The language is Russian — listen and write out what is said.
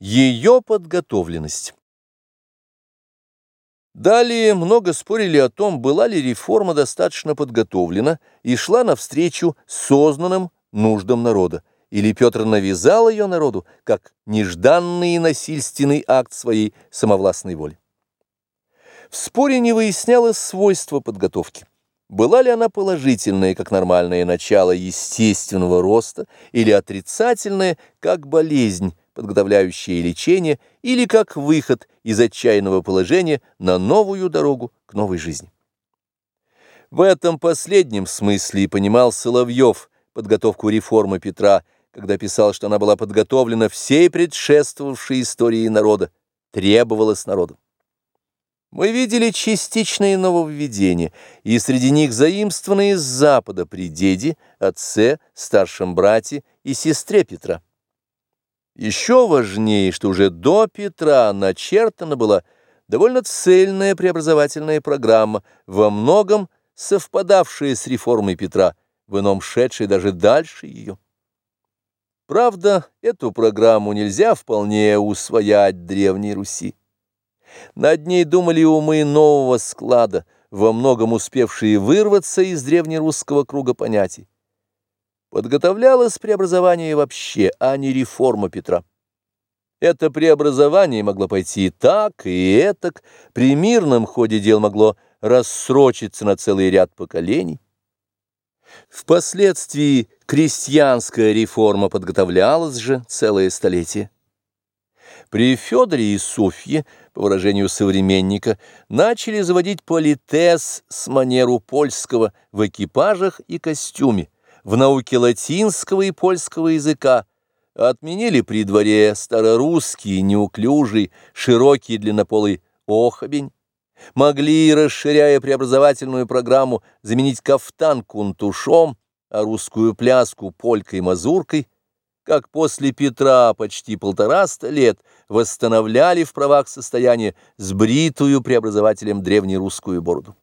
Ее подготовленность. Далее много спорили о том, была ли реформа достаточно подготовлена и шла навстречу сознанным нуждам народа, или Петр навязал ее народу как нежданный и насильственный акт своей самовластной воли. В споре не выяснялось свойства подготовки. Была ли она положительная, как нормальное начало естественного роста, или отрицательная, как болезнь, подготовляющее лечение или как выход из отчаянного положения на новую дорогу к новой жизни. В этом последнем смысле и понимал Соловьев подготовку реформы Петра, когда писал, что она была подготовлена всей предшествовавшей истории народа, требовалась народу. Мы видели частичные нововведения, и среди них заимствованные с Запада при деде, отце, старшем брате и сестре Петра. Еще важнее, что уже до Петра начертана была довольно цельная преобразовательная программа, во многом совпадавшая с реформой Петра, в ином шедшей даже дальше ее. Правда, эту программу нельзя вполне усвоять Древней Руси. Над ней думали умы нового склада, во многом успевшие вырваться из древнерусского круга понятий подготовлялось преобразование вообще, а не реформа Петра. Это преобразование могло пойти и так, и этак, при мирном ходе дел могло рассрочиться на целый ряд поколений. Впоследствии крестьянская реформа подготовлялась же целое столетие. При Федоре и Софье, по выражению современника, начали заводить политез с манеру польского в экипажах и костюме, в науке латинского и польского языка, отменили при дворе старорусский, неуклюжий, широкий длиннополый охобень, могли, расширяя преобразовательную программу, заменить кафтан кунтушом, а русскую пляску полькой-мазуркой, как после Петра почти полтораста лет восстановляли в правах состояния сбритую преобразователем древнерусскую бороду.